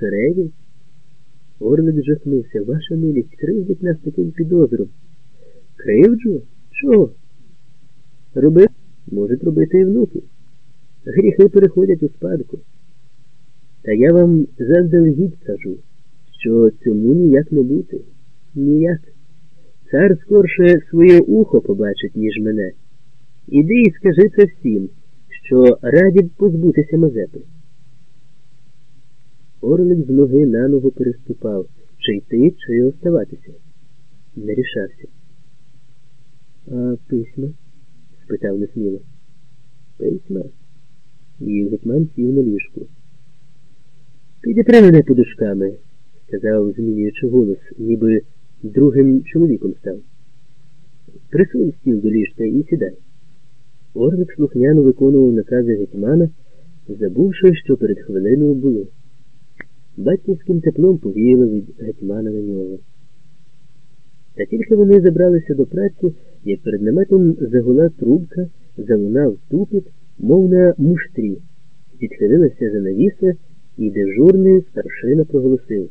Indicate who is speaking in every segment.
Speaker 1: цареві? Орлик жахнувся. Ваша милість кривдить нас таким підозром. Кривджу? Чого? Роби, можуть робити і внуки. Гріхи переходять у спадку. Та я вам заздалегідь кажу, що цьому ніяк не бути. Ніяк. Цар скорше своє ухо побачить, ніж мене. Іди і скажи це всім, що раді позбутися Мазепи. Орлик з ноги на ногу переступав, чи йти, чи оставатися. Не рішався. А письма? спитав несміло. Письма? І гетьман сів на ліжку. Підіпри мене подушками, сказав, змінюючи голос, ніби другим чоловіком став. Присунь стіл до ліжка і сідай. Орлик слухняно виконував накази гетьмана, забувши, що перед хвилиною було. Батьківським теплом повіяло від гетьмана на нього. Та тільки вони забралися до праці, як перед наметом загула трубка, залунав тупіт, мов на муштрі, відхилилася занавіса, і дежурний старшина проголосив.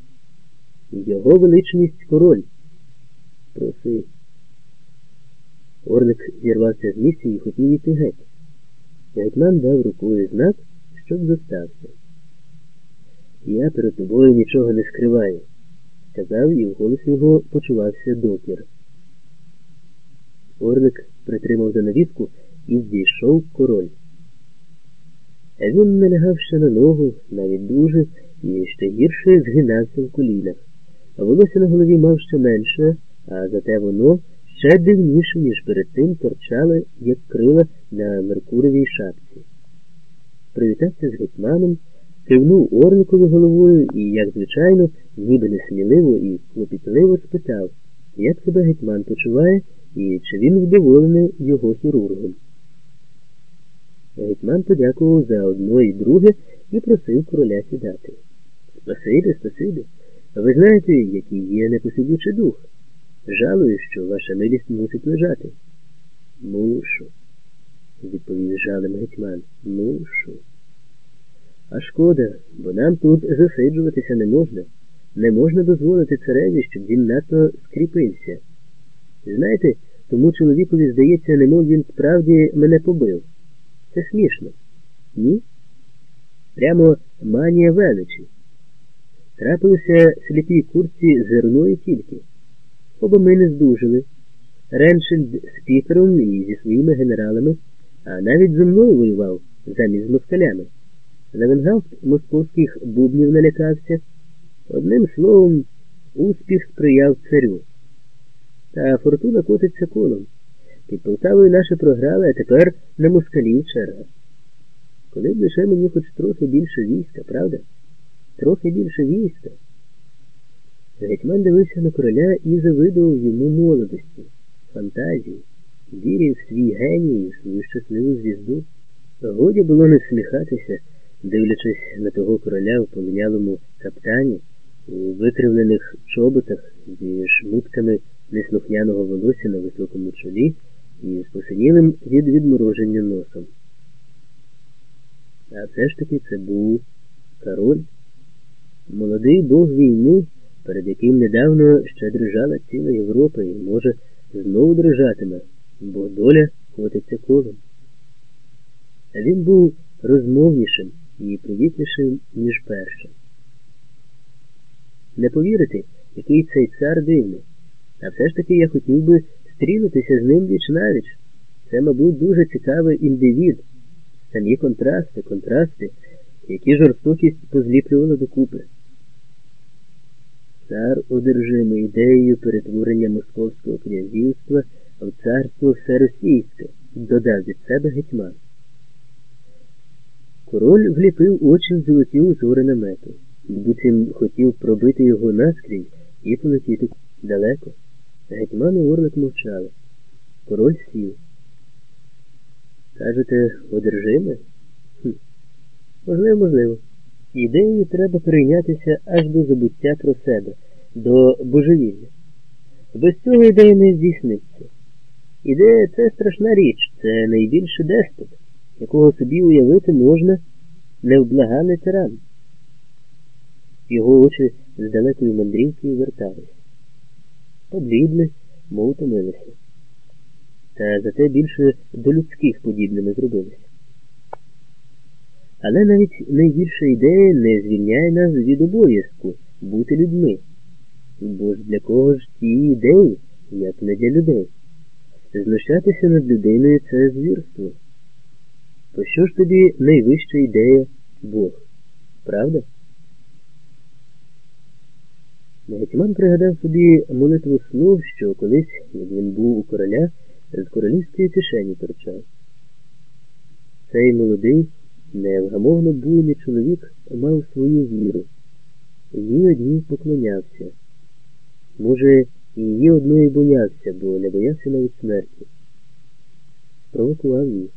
Speaker 1: Його величність король. Проси. Орлик зірвався з місця і хотів йти геть. Гетьман дав рукою знак, щоб зостався. Я перед тобою нічого не скриваю, сказав, і в голосі його почувався докір. Орлик притримав занавіску і зійшов король. Він налягав ще на ногу, навіть дуже, і ще гірше згинався в колінах. Волосся на голові мав ще менше, а зате воно ще дивніше, ніж перед тим торчало, як крила на Меркуровій шапці. Привітався з гетьманом, кивнув Орликові головою і, як звичайно, ніби несміливо і клопітливо спитав, як себе гетьман почуває і чи він вдоволений його хірургом. Гетьман подякував за одно і друге і просив короля сідати. Спасибі, спасибі. Ви знаєте, який є непосидючий дух. Жалую, що ваша милість мусить лежати. Мушу, відповів жалем гетьман. Мушу. А шкода, бо нам тут засиджуватися не можна. Не можна дозволити цареві, щоб він надто скріпився. Знаєте, тому чоловікові здається, немов він справді мене побив. Це смішно. Ні? Прямо манія величі. Трапилося сліпій курці зерною тільки. Оба ми не здужили. Реншельд з Пітером і зі своїми генералами, а навіть зі мною воював замість москалями. Левенгафт московських бубнів налякався. Одним словом, успіх сприяв царю. Та фортуна котиться колом. Під Полтавою наші програли, а тепер на москалів черга. Коли б лише мені хоч трохи більше війська, правда? Трохи більше війська. Гетьман дивився на короля і завидував йому молодості, фантазії, вірив в свій геній в свою щасливу звізду. Годі було не сміхатися, дивлячись на того короля в помінялому каптані, у викривлених чоботах зі шмутками неслухняного волосся на високому чолі і з посинілим від відмороження носом. А все ж таки це був король, молодий бог війни, перед яким недавно ще дрижала ціла Європа і, може, знову дрижатиме, бо доля котиться колом. Він був розмовнішим і привітнішим, ніж перше. Не повірите, який цей цар дивний. А все ж таки я хотів би стрінутися з ним віч навіч. Це, мабуть, дуже цікавий індивід. Самі контрасти, контрасти, які жорстокість позліплювала докупи. Цар одержимий ідеєю перетворення Московського князівства в царство всеросійське, додав від себе гетьман. Король вліпив очі в золоті узори намету, буцім хотів пробити його наскрізь і полетіти далеко. Гетьман і Орлик мовчали. Король сів. Кажете, одержиме? Хм. Можливо, можливо. Ідеєю треба прийнятися аж до забуття про себе, до божевілля. Без цього ідея не здійсниться. Ідея це страшна річ, це найбільший деспот, якого собі уявити можна невблаганий тиран. Його очі з далекої мандрівки вертались. Поблідли, мов томилися. Та зате більше до людських подібними зробилися. Але навіть найгірша ідея не звільняє нас від обов'язку бути людьми. Бо ж для кого ж ті ідеї, як не для людей? Знущатися над людиною це звірство. То що ж тобі найвища ідея Бог? Правда? Гетьман пригадав собі молитву слов, що колись, як він був у короля, з королівської кишені торчав. Цей молодий, невгамовно буйний чоловік мав свою віру. Їй одній поклонявся. Може, і її одної боявся, бо не боявся навіть смерті. Провокував її.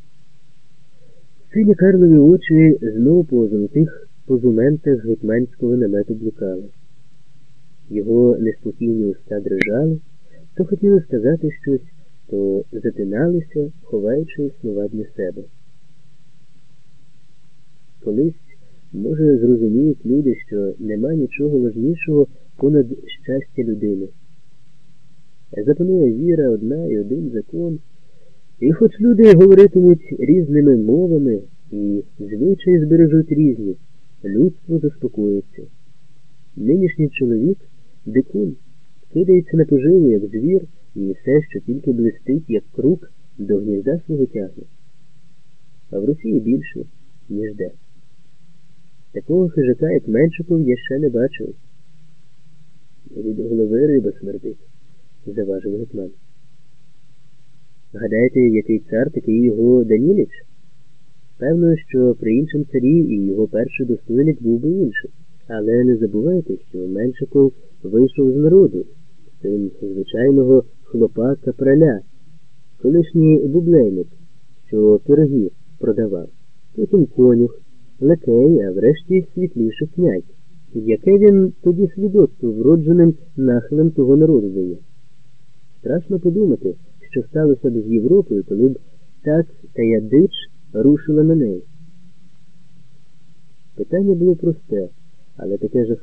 Speaker 1: Сині Карлові очі знову по золотих позументах гетьманського намету блукали. Його неспокійні уста дрижали, то хотіли сказати щось, то затиналися, ховаючи слова для себе. Колись, може, зрозуміють люди, що нема нічого важнішого понад щастя людини. Запанує віра одна і один закон, і хоч люди говоритимуть різними мовами і звичаї збережуть різні, людство заспокоїться. Нинішній чоловік дикун, кидається на поживу, як звір, і все, що тільки блистить, як круг, до гнізда свого тягне. А в Росії більше, ніж де. Такого хижака, як Меншиков, я ще не бачив. Від голови риба смердить, заважив гетьман. Гадаєте, який цар, такий його Даніліч? Певно, що при іншому царі і його перший достойник був би інший. Але не забувайте, що Меншиков вийшов з народу, син звичайного хлопака праля, колишній бублейник, що пироги продавав, потім конюх, лакей, а врешті світліший князь. Яке він тоді свідоцтво вродженим нахилем того народу дає? Страшно подумати, що сталося б з Європою, коли б так та я рушила на неї. Питання було просте, але таке жахливе.